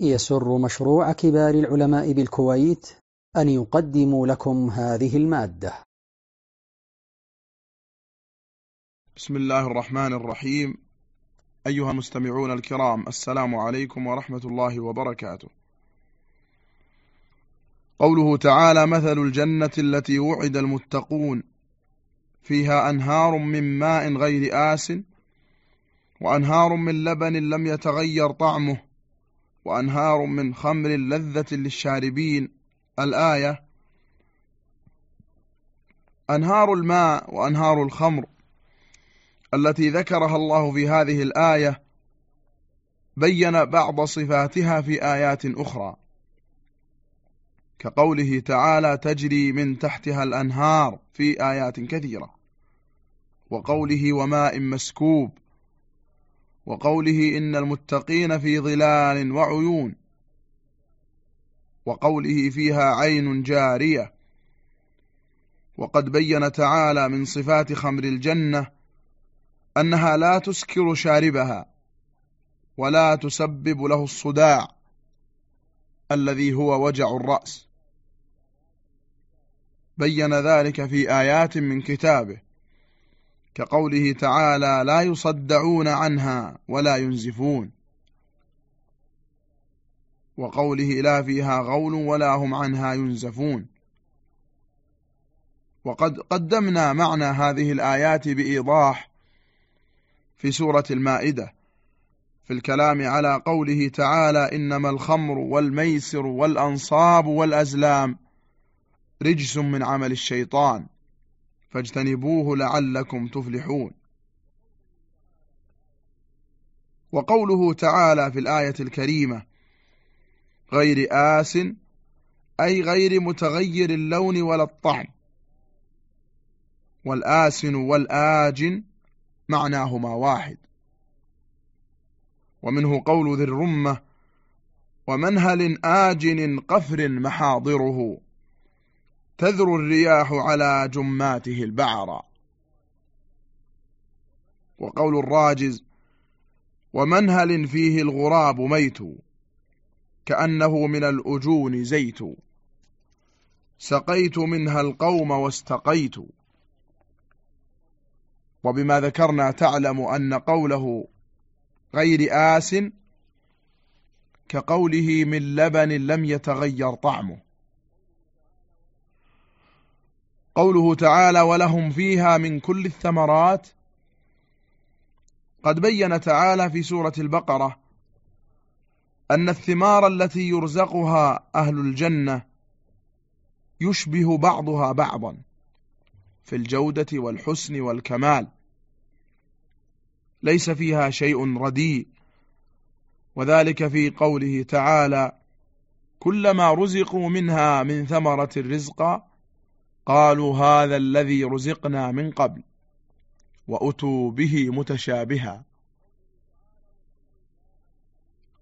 يسر مشروع كبار العلماء بالكويت أن يقدم لكم هذه المادة. بسم الله الرحمن الرحيم. أيها المستمعون الكرام السلام عليكم ورحمة الله وبركاته. قوله تعالى مثل الجنة التي وعد المتقون فيها أنهار من ماء غير آس وأنهار من لبن لم يتغير طعمه وأنهار من خمر لذة للشاربين. الآية أنهار الماء وأنهار الخمر. التي ذكرها الله في هذه الآية بين بعض صفاتها في آيات أخرى. كقوله تعالى تجري من تحتها الأنهار في آيات كثيرة. وقوله وماء مسكوب. وقوله إن المتقين في ظلال وعيون وقوله فيها عين جارية وقد بين تعالى من صفات خمر الجنة أنها لا تسكر شاربها ولا تسبب له الصداع الذي هو وجع الرأس. بين ذلك في آيات من كتابه كقوله تعالى لا يصدعون عنها ولا ينزفون. وقوله لا فيها غول ولا هم عنها ينزفون. وقد قدمنا معنى هذه الآيات بإيضاح في سورة المائدة في الكلام على قوله تعالى إنما الخمر والميسر والأنصاب والأزلام رجس من عمل الشيطان. فاجتنبوه لعلكم تفلحون. وقوله تعالى في الآية الكريمة غير آس أي غير متغير اللون ولا الطعم. والآسن والآجن معناهما واحد. ومنه قول ذي الرمة ومنهل آجن قفر محاضره. تذر الرياح على جماته البعرة وقول الراجز ومنهل فيه الغراب ميت كأنه من الأجون زيت. سقيت منها القوم واستقيت. وبما ذكرنا تعلم أن قوله غير آس كقوله من لبن لم يتغير طعمه. قوله تعالى ولهم فيها من كل الثمرات قد بين تعالى في سورة البقرة أن الثمار التي يرزقها أهل الجنة يشبه بعضها بعضا في الجودة والحسن والكمال. ليس فيها شيء رديء وذلك في قوله تعالى كلما رزقوا منها من ثمرة الرزق قالوا هذا الذي رزقنا من قبل وأتوا به متشابها.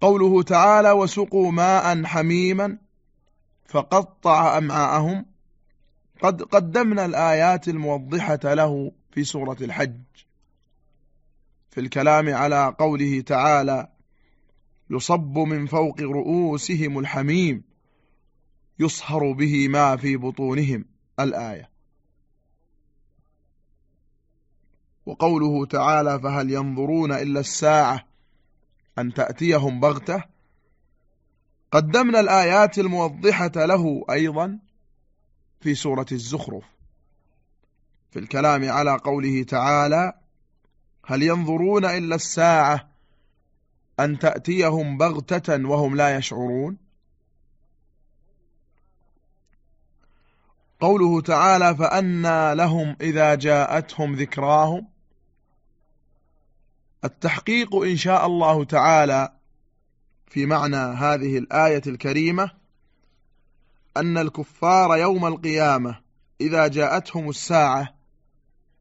قوله تعالى وسقوا ماء حميما فقطع أمعاءهم. قد قدمنا الآيات الموضحة له في سورة الحج. في الكلام على قوله تعالى يصب من فوق رؤوسهم الحميم يصهر به ما في بطونهم. الآية. وقوله تعالى فهل ينظرون إلا الساعة أن تأتيهم بغتة؟ قدمنا الآيات الموضحة له أيضا في سورة الزخرف. في الكلام على قوله تعالى هل ينظرون إلا الساعة أن تأتيهم بغتة وهم لا يشعرون؟ قوله تعالى فأنى لهم إذا جاءتهم ذكراهم. التحقيق إن شاء الله تعالى في معنى هذه الآية الكريمة أن الكفار يوم القيامة إذا جاءتهم الساعة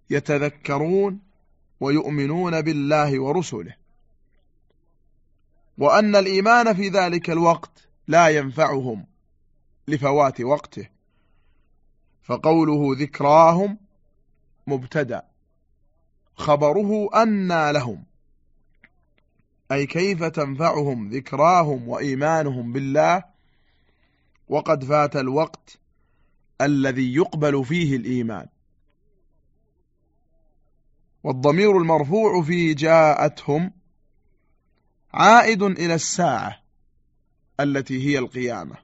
يتذكرون ويؤمنون بالله ورسله. وأن الإيمان في ذلك الوقت لا ينفعهم لفوات وقته. فقوله ذكراهم مبتدأ. خبره أنى لهم. أي كيف تنفعهم ذكراهم وإيمانهم بالله؟ وقد فات الوقت الذي يقبل فيه الإيمان. والضمير المرفوع في جاءتهم عائد إلى الساعة التي هي القيامة.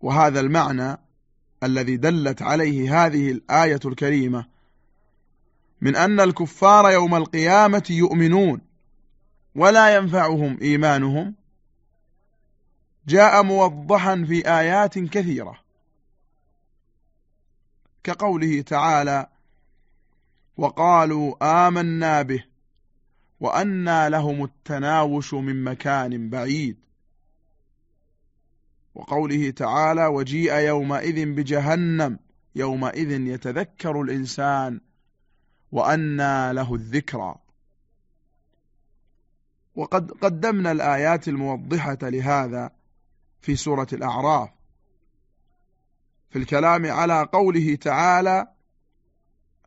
وهذا المعنى الذي دلت عليه هذه الآية الكريمة من أن الكفار يوم القيامة يؤمنون ولا ينفعهم إيمانهم جاء موضحا في آيات كثيرة. كقوله تعالى وقالوا آمنا به وأنى لهم التناوش من مكان بعيد. وقوله تعالى وجيء يومئذ بجهنم يومئذ يتذكر الإنسان وأنى له الذكرى. وقد قدمنا الآيات الموضحة لهذا في سورة الأعراف. في الكلام على قوله تعالى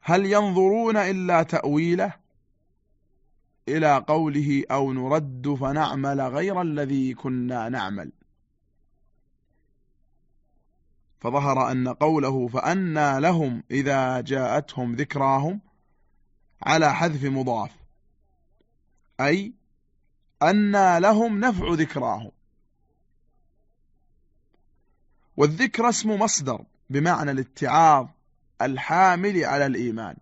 هل ينظرون إلا تأويله؟ إلى قوله أو نرد فنعمل غير الذي كنا نعمل. فظهر أن قوله فأنى لهم إذا جاءتهم ذكراهم على حذف مضاف أي أنى لهم نفع ذكراهم. والذكر اسم مصدر بمعنى الاتعاظ الحامل على الإيمان.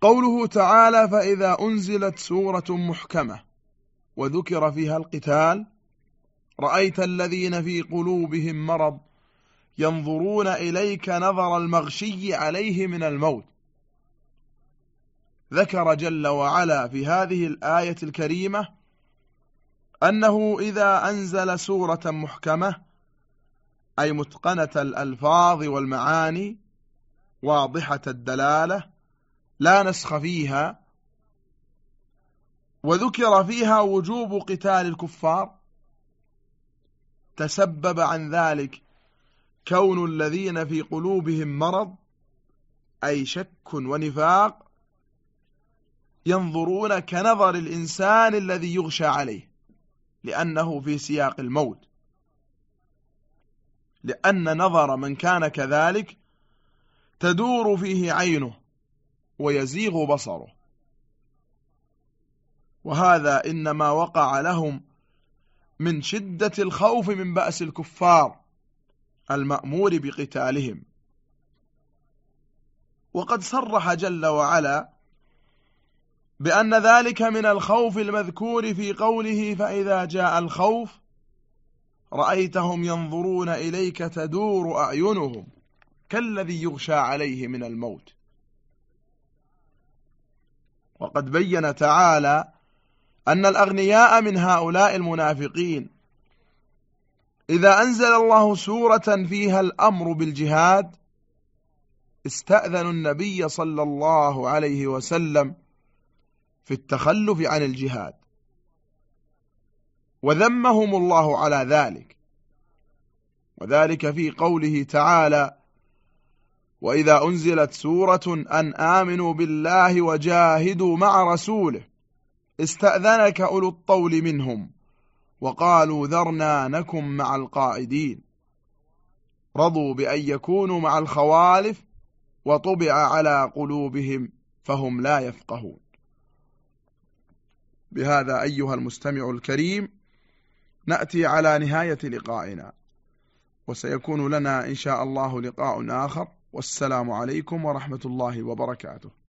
قوله تعالى فإذا أنزلت سورة محكمة وذكر فيها القتال رأيت الذين في قلوبهم مرض ينظرون إليك نظر المغشي عليه من الموت. ذكر جل وعلا في هذه الآية الكريمة أنه إذا أنزل سورة محكمة أي متقنة الألفاظ والمعاني واضحة الدلالة لا نسخ فيها وذكر فيها وجوب قتال الكفار تسبب عن ذلك كون الذين في قلوبهم مرض أي شك ونفاق ينظرون كنظر الإنسان الذي يغشى عليه لأنه في سياق الموت. لأن نظر من كان كذلك تدور فيه عينه ويزيغ بصره. وهذا إنما وقع لهم من شدة الخوف من بأس الكفار. المأمور بقتالهم. وقد صرح جل وعلا بأن ذلك من الخوف المذكور في قوله فإذا جاء الخوف رأيتهم ينظرون إليك تدور أعينهم كالذي يغشى عليه من الموت. وقد بين تعالى أن الأغنياء من هؤلاء المنافقين إذا أنزل الله سورة فيها الأمر بالجهاد استأذنوا النبي صلى الله عليه وسلم في التخلف عن الجهاد. وذمهم الله على ذلك. وذلك في قوله تعالى وإذا أنزلت سورة أن آمنوا بالله وجاهدوا مع رسوله استأذنك أولو الطول منهم. وقالوا ذرنا نكن مع القاعدين رضوا بأن يكونوا مع الخوالف وطبع على قلوبهم فهم لا يفقهون. بهذا أيها المستمع الكريم نأتي على نهاية لقائنا وسيكون لنا إن شاء الله لقاء آخر والسلام عليكم ورحمة الله وبركاته.